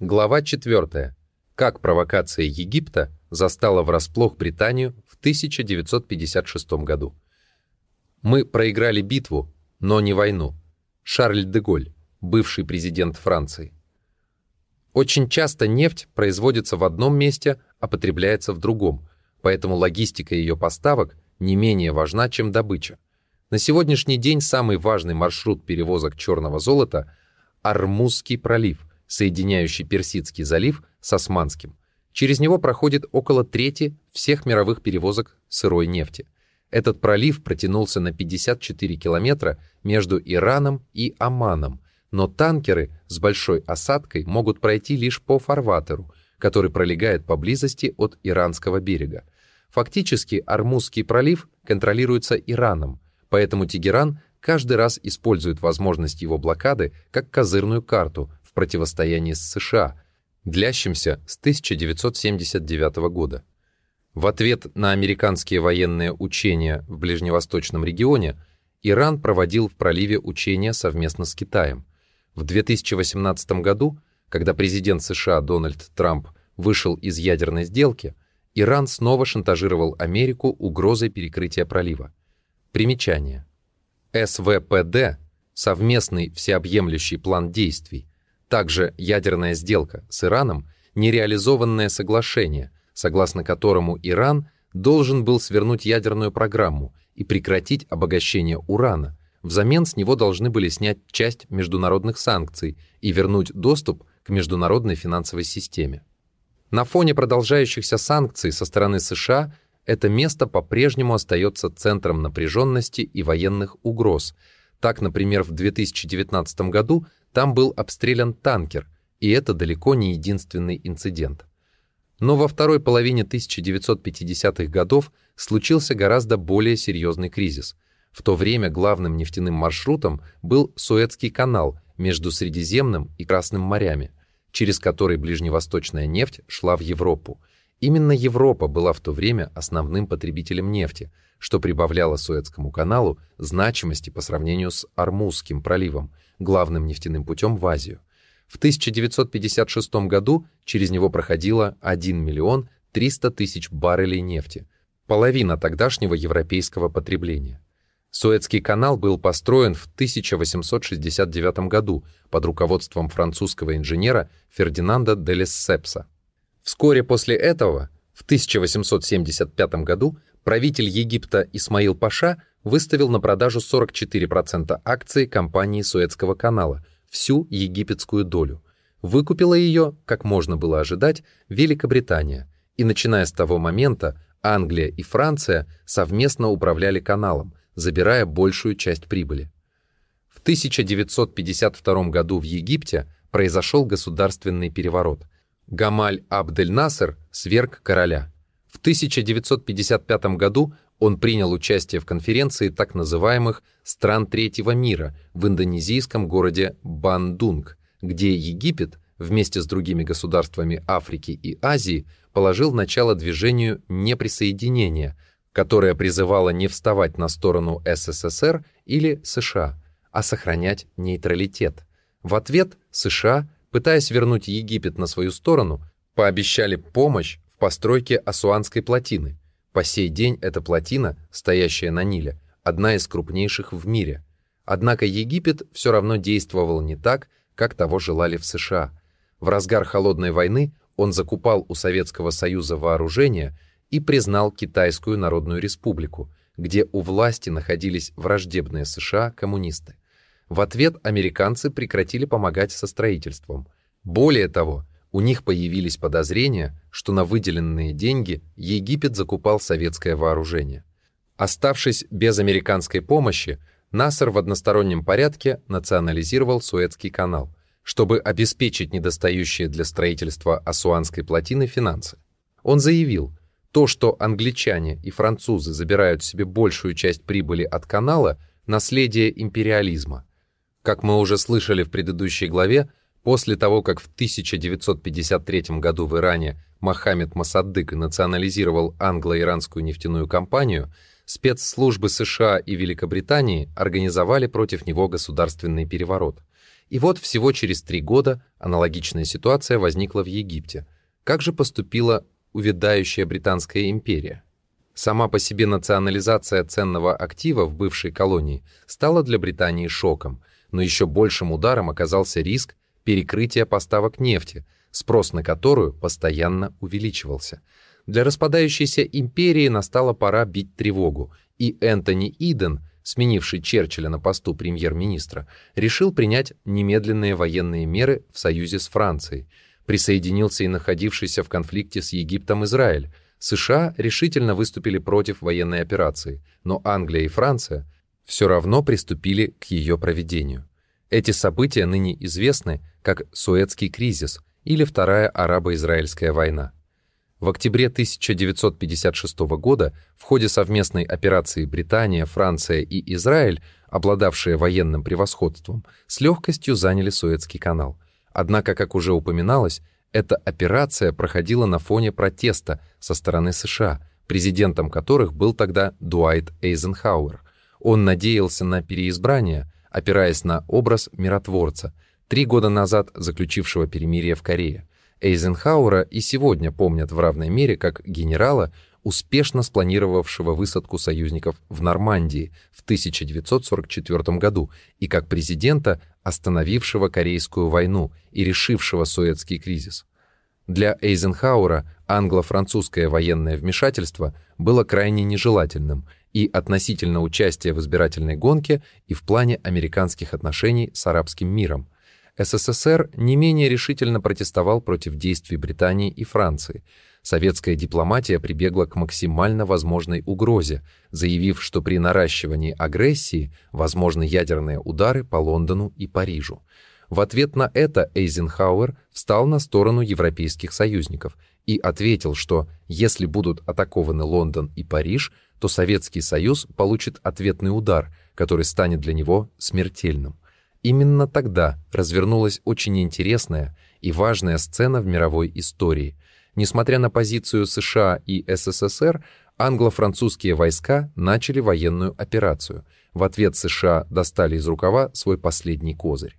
Глава 4. Как провокация Египта застала врасплох Британию в 1956 году. Мы проиграли битву, но не войну. Шарль де Голь, бывший президент Франции. Очень часто нефть производится в одном месте, а потребляется в другом, поэтому логистика ее поставок не менее важна, чем добыча. На сегодняшний день самый важный маршрут перевозок черного золота – Армузский пролив, соединяющий Персидский залив с Османским. Через него проходит около трети всех мировых перевозок сырой нефти. Этот пролив протянулся на 54 километра между Ираном и Оманом, но танкеры с большой осадкой могут пройти лишь по фарватеру, который пролегает поблизости от иранского берега. Фактически Армузский пролив контролируется Ираном, поэтому Тегеран каждый раз использует возможность его блокады как козырную карту, противостоянии с США, длящимся с 1979 года. В ответ на американские военные учения в ближневосточном регионе Иран проводил в проливе учения совместно с Китаем. В 2018 году, когда президент США Дональд Трамп вышел из ядерной сделки, Иран снова шантажировал Америку угрозой перекрытия пролива. Примечание. СВПД – совместный всеобъемлющий план действий, также ядерная сделка с Ираном – нереализованное соглашение, согласно которому Иран должен был свернуть ядерную программу и прекратить обогащение урана. Взамен с него должны были снять часть международных санкций и вернуть доступ к международной финансовой системе. На фоне продолжающихся санкций со стороны США это место по-прежнему остается центром напряженности и военных угроз. Так, например, в 2019 году там был обстрелян танкер, и это далеко не единственный инцидент. Но во второй половине 1950-х годов случился гораздо более серьезный кризис. В то время главным нефтяным маршрутом был Суэцкий канал между Средиземным и Красным морями, через который ближневосточная нефть шла в Европу. Именно Европа была в то время основным потребителем нефти, что прибавляло Суэцкому каналу значимости по сравнению с Армузским проливом – главным нефтяным путем в Азию. В 1956 году через него проходило 1 миллион 300 тысяч баррелей нефти, половина тогдашнего европейского потребления. Суэцкий канал был построен в 1869 году под руководством французского инженера Фердинанда де Лессепса. Вскоре после этого, в 1875 году, правитель Египта Исмаил Паша выставил на продажу 44% акций компании Суэцкого канала, всю египетскую долю. Выкупила ее, как можно было ожидать, Великобритания, и начиная с того момента Англия и Франция совместно управляли каналом, забирая большую часть прибыли. В 1952 году в Египте произошел государственный переворот. Гамаль Абдель-Насер сверг короля. В 1955 году он принял участие в конференции так называемых «стран третьего мира» в индонезийском городе Бандунг, где Египет вместе с другими государствами Африки и Азии положил начало движению неприсоединения, которое призывало не вставать на сторону СССР или США, а сохранять нейтралитет. В ответ США, пытаясь вернуть Египет на свою сторону, пообещали помощь постройке Асуанской плотины – по сей день эта плотина, стоящая на Ниле, одна из крупнейших в мире. Однако Египет все равно действовал не так, как того желали в США. В разгар холодной войны он закупал у Советского Союза вооружение и признал Китайскую Народную Республику, где у власти находились враждебные США коммунисты. В ответ американцы прекратили помогать со строительством. Более того, у них появились подозрения, что на выделенные деньги Египет закупал советское вооружение. Оставшись без американской помощи, Насер в одностороннем порядке национализировал Суэцкий канал, чтобы обеспечить недостающие для строительства Асуанской плотины финансы. Он заявил, то, что англичане и французы забирают себе большую часть прибыли от канала – наследие империализма. Как мы уже слышали в предыдущей главе, После того, как в 1953 году в Иране Мохаммед Масаддык национализировал англо-иранскую нефтяную компанию, спецслужбы США и Великобритании организовали против него государственный переворот. И вот всего через три года аналогичная ситуация возникла в Египте. Как же поступила увядающая Британская империя? Сама по себе национализация ценного актива в бывшей колонии стала для Британии шоком, но еще большим ударом оказался риск перекрытия поставок нефти, спрос на которую постоянно увеличивался. Для распадающейся империи настала пора бить тревогу, и Энтони Иден, сменивший Черчилля на посту премьер-министра, решил принять немедленные военные меры в союзе с Францией. Присоединился и находившийся в конфликте с Египтом Израиль. США решительно выступили против военной операции, но Англия и Франция все равно приступили к ее проведению. Эти события ныне известны как Суэцкий кризис или Вторая арабо-израильская война. В октябре 1956 года в ходе совместной операции Британия, Франция и Израиль, обладавшие военным превосходством, с легкостью заняли Суэцкий канал. Однако, как уже упоминалось, эта операция проходила на фоне протеста со стороны США, президентом которых был тогда Дуайт Эйзенхауэр. Он надеялся на переизбрание, опираясь на образ миротворца, три года назад заключившего перемирие в Корее. Эйзенхауэра и сегодня помнят в равной мере как генерала, успешно спланировавшего высадку союзников в Нормандии в 1944 году и как президента, остановившего Корейскую войну и решившего Суэцкий кризис. Для Эйзенхауэра англо-французское военное вмешательство было крайне нежелательным и относительно участия в избирательной гонке, и в плане американских отношений с арабским миром – СССР не менее решительно протестовал против действий Британии и Франции. Советская дипломатия прибегла к максимально возможной угрозе, заявив, что при наращивании агрессии возможны ядерные удары по Лондону и Парижу. В ответ на это Эйзенхауэр встал на сторону европейских союзников и ответил, что если будут атакованы Лондон и Париж, то Советский Союз получит ответный удар, который станет для него смертельным. Именно тогда развернулась очень интересная и важная сцена в мировой истории. Несмотря на позицию США и СССР, англо-французские войска начали военную операцию. В ответ США достали из рукава свой последний козырь.